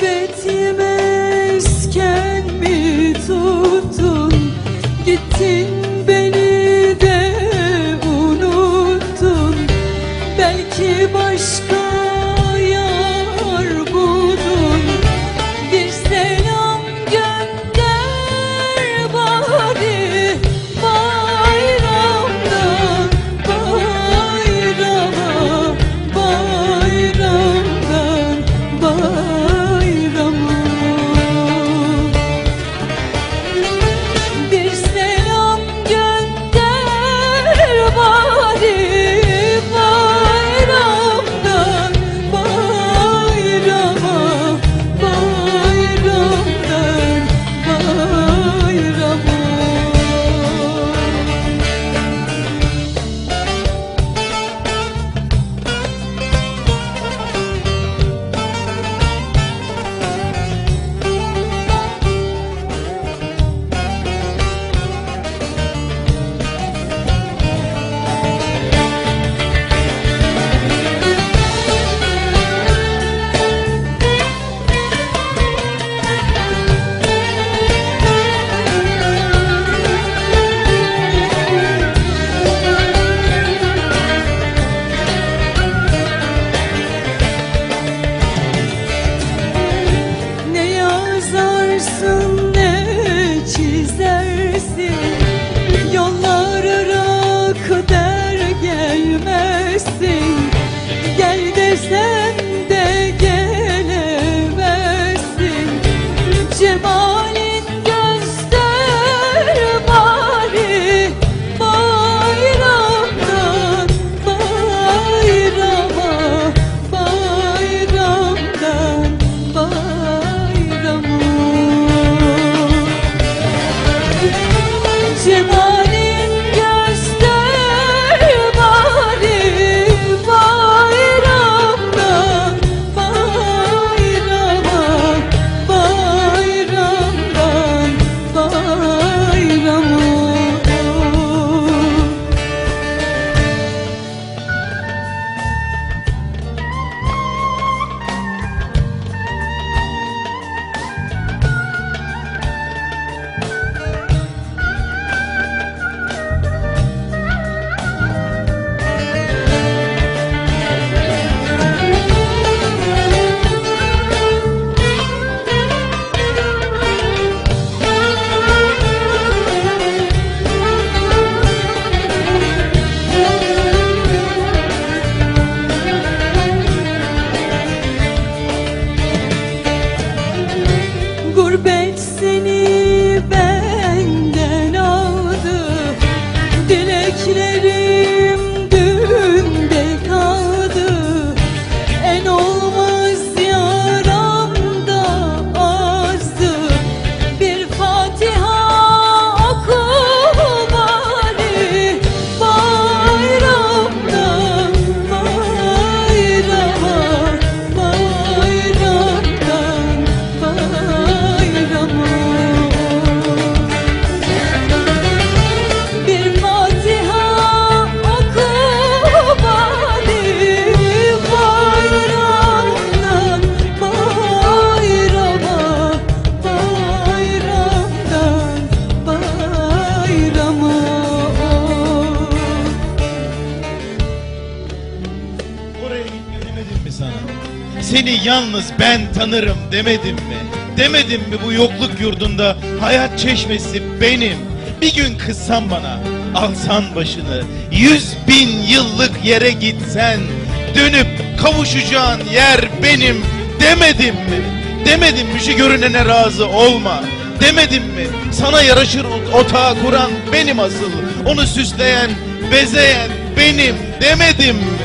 Gurbet yemezken mi tuttun Gittin sana? Seni yalnız ben tanırım demedim mi? Demedim mi bu yokluk yurdunda hayat çeşmesi benim? Bir gün kızsan bana, alsan başını, yüz bin yıllık yere gitsen, dönüp kavuşacağın yer benim demedim mi? Demedim mi şu görünene razı olma? Demedim mi? Sana yaraşır otağı kuran benim asıl, onu süsleyen, bezeyen benim demedim mi?